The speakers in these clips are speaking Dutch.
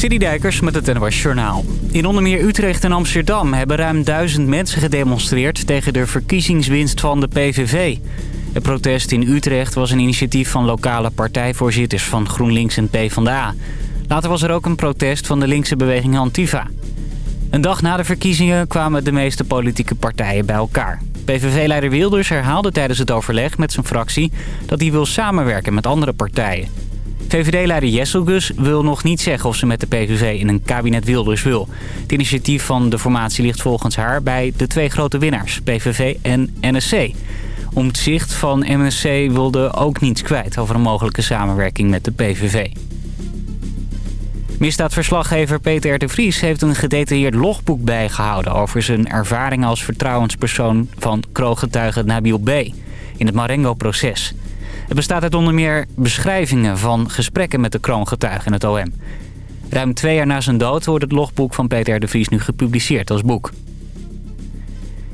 Dijkers met het NOS Journaal. In onder meer Utrecht en Amsterdam hebben ruim duizend mensen gedemonstreerd... tegen de verkiezingswinst van de PVV. Het protest in Utrecht was een initiatief van lokale partijvoorzitters... van GroenLinks en PvdA. Later was er ook een protest van de linkse beweging Antifa. Een dag na de verkiezingen kwamen de meeste politieke partijen bij elkaar. PVV-leider Wilders herhaalde tijdens het overleg met zijn fractie... dat hij wil samenwerken met andere partijen... VVD-leider Jesselgus wil nog niet zeggen of ze met de PVV in een kabinet Wilders wil. Het initiatief van de formatie ligt volgens haar bij de twee grote winnaars, PVV en NSC. Omtzigt van NSC wilde ook niets kwijt over een mogelijke samenwerking met de PVV. Misdaadverslaggever Peter de Vries heeft een gedetailleerd logboek bijgehouden... over zijn ervaring als vertrouwenspersoon van krooggetuige Nabil B. in het Marengo-proces. Het bestaat uit onder meer beschrijvingen van gesprekken met de kroongetuigen in het OM. Ruim twee jaar na zijn dood wordt het logboek van Peter de Vries nu gepubliceerd als boek.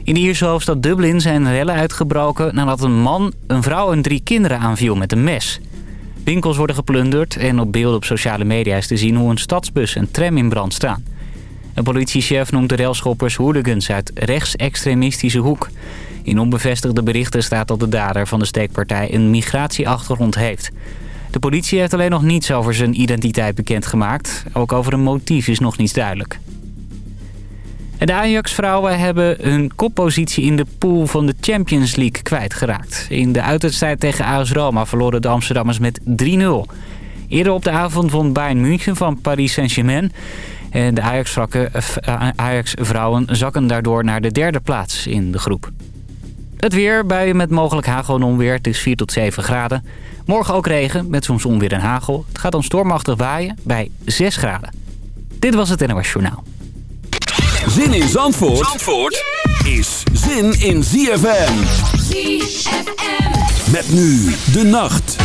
In de Ierse hoofdstad Dublin zijn rellen uitgebroken nadat een man een vrouw en drie kinderen aanviel met een mes. Winkels worden geplunderd en op beelden op sociale media is te zien hoe een stadsbus en tram in brand staan. Een politiechef noemt de relschoppers hooligans uit rechtsextremistische hoek. In onbevestigde berichten staat dat de dader van de steekpartij een migratieachtergrond heeft. De politie heeft alleen nog niets over zijn identiteit bekendgemaakt. Ook over een motief is nog niets duidelijk. de Ajax-vrouwen hebben hun koppositie in de pool van de Champions League kwijtgeraakt. In de uitwedstrijd tegen AS Roma verloren de Amsterdammers met 3-0. Eerder op de avond won Bayern München van Paris Saint-Germain. En de Ajax-vrouwen zakken daardoor naar de derde plaats in de groep. Het weer, buien met mogelijk hagel en onweer. Het is 4 tot 7 graden. Morgen ook regen, met soms onweer en hagel. Het gaat dan stormachtig waaien bij 6 graden. Dit was het NOS Journaal. Zin in Zandvoort, Zandvoort is zin in ZFM. ZFM. Met nu de nacht.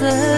色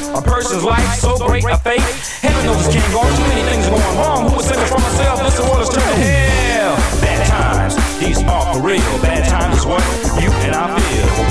A person's life so great a faith. Heaven knows it can't go on. Too many things going wrong. Who would save it from myself? This world is turning hell. Bad times, these are for real. Bad times is what you and I feel.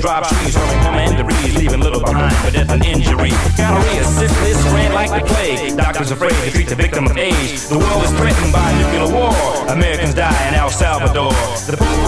drop trees, hurling commanderies, leaving little behind for death and injury. Gonorrhea, syphilis, ran like the plague. Doctors afraid to treat the victim of age. The world is threatened by nuclear war. Americans die in El Salvador. The poor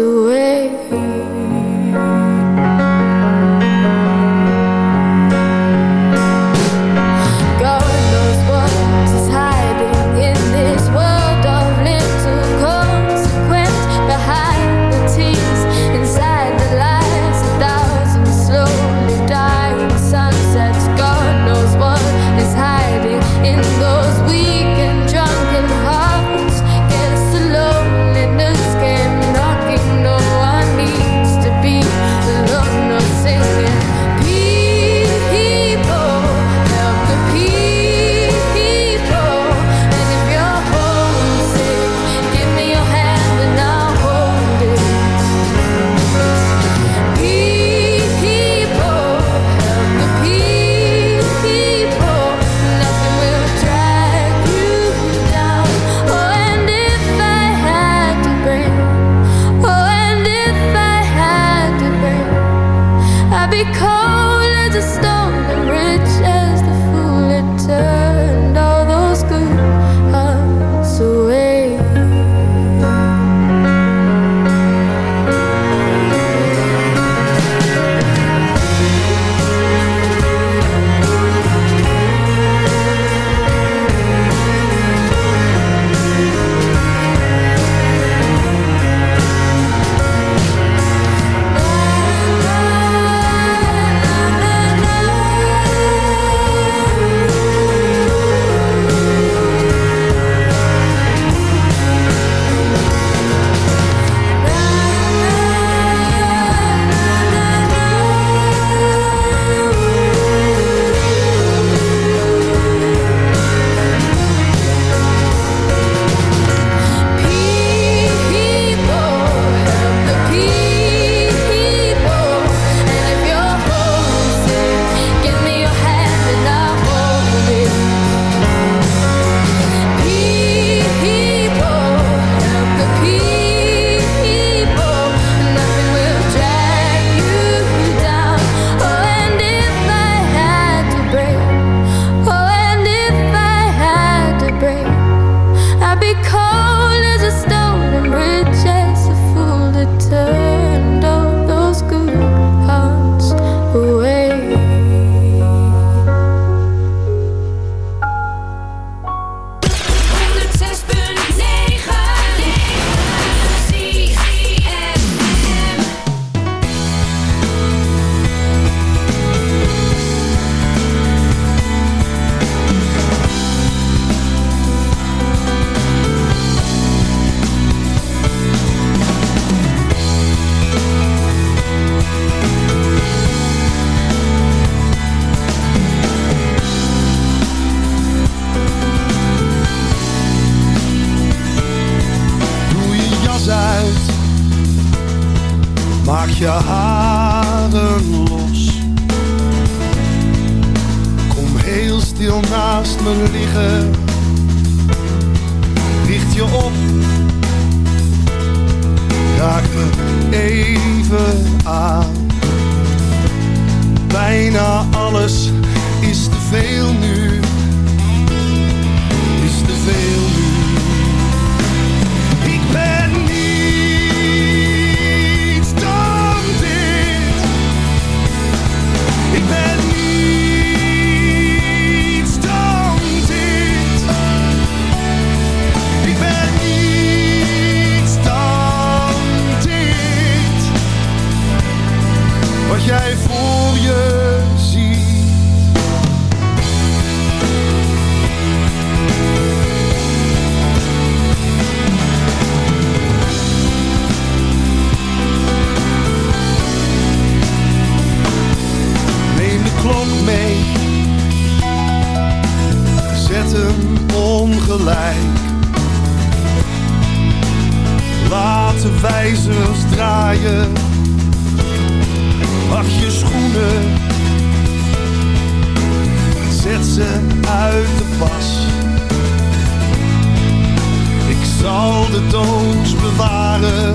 Do it. gelijk. Laat de wijzers draaien. Wacht je schoenen. Zet ze uit de pas. Ik zal de doos bewaren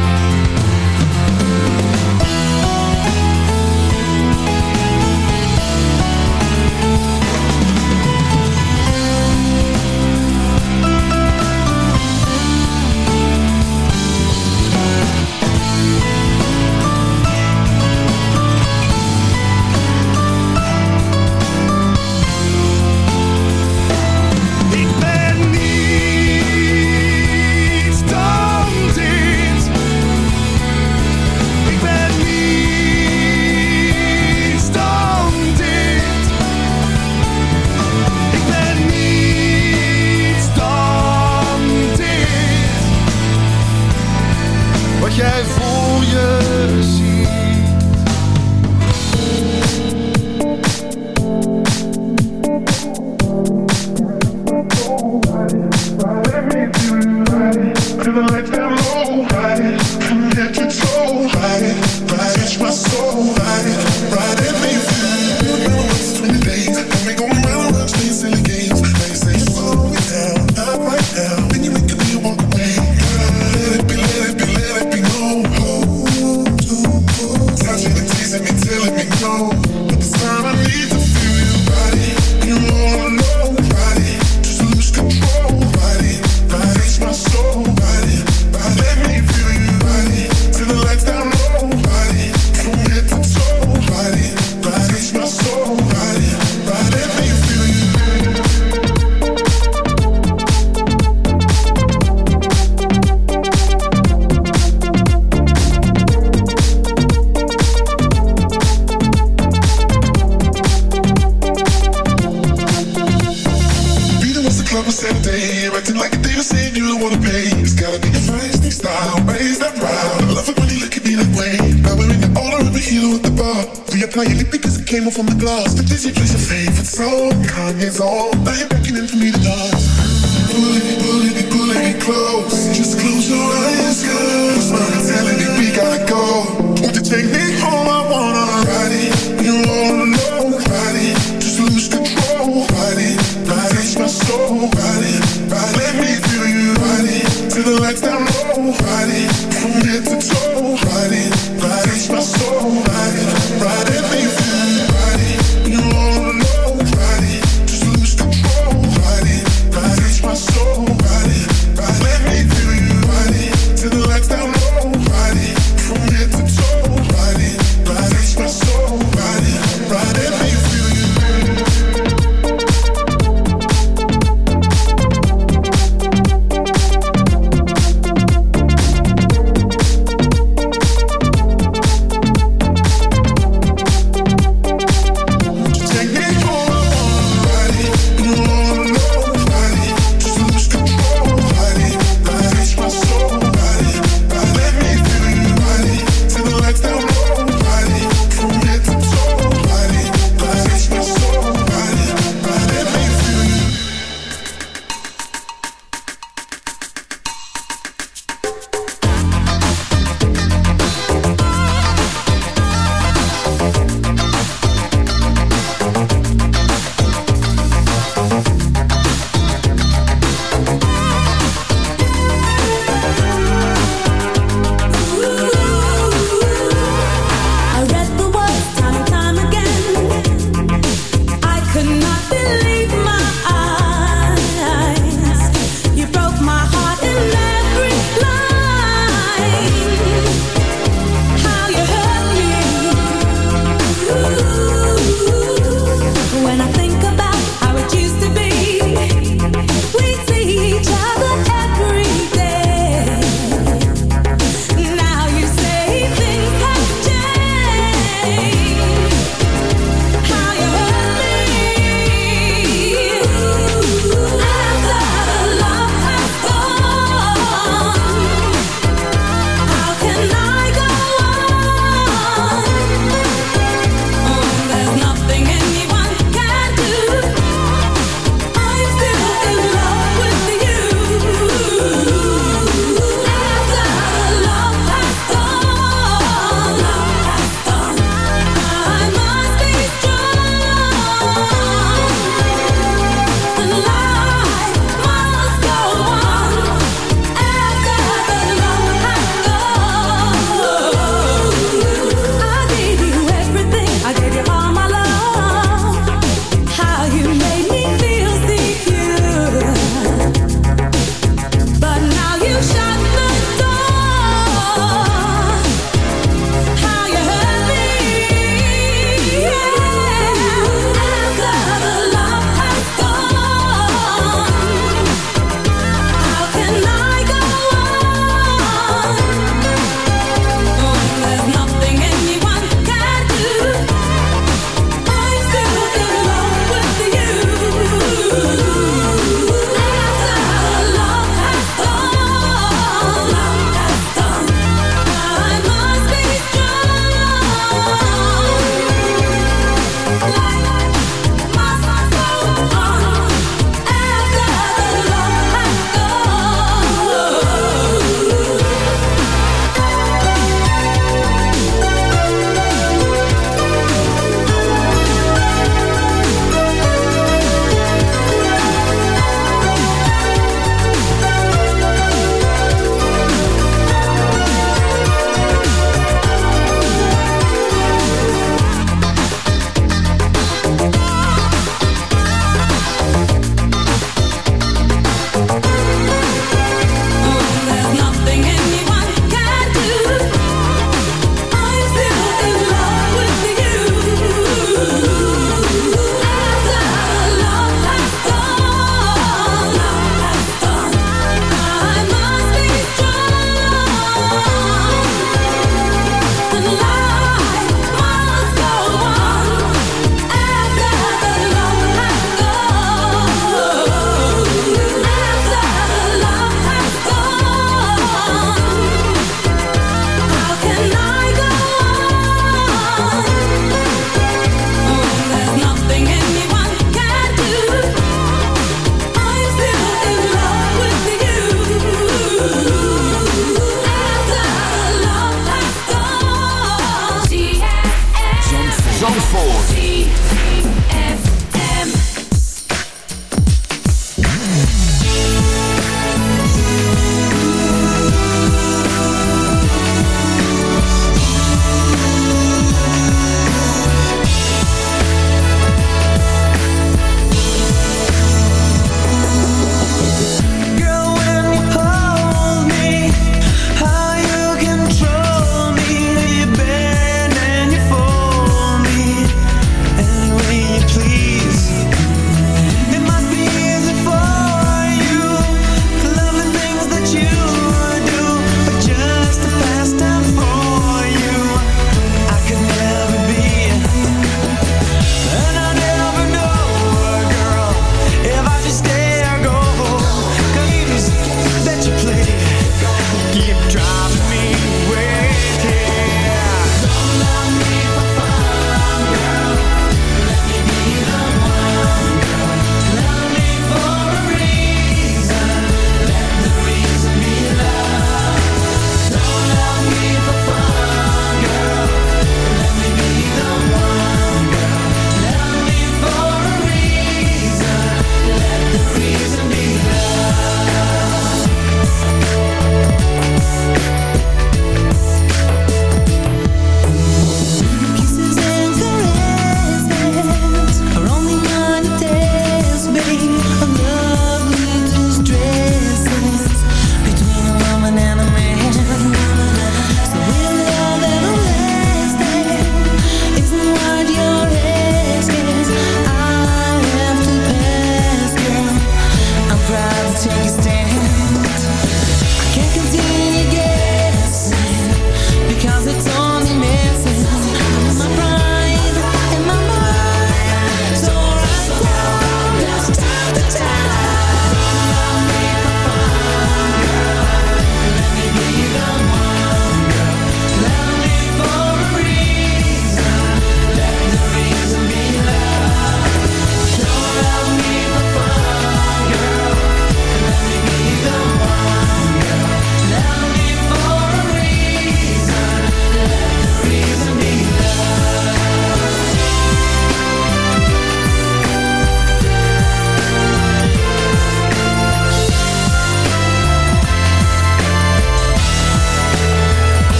Riding from head to toe, Riding, it, ride.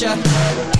Yeah.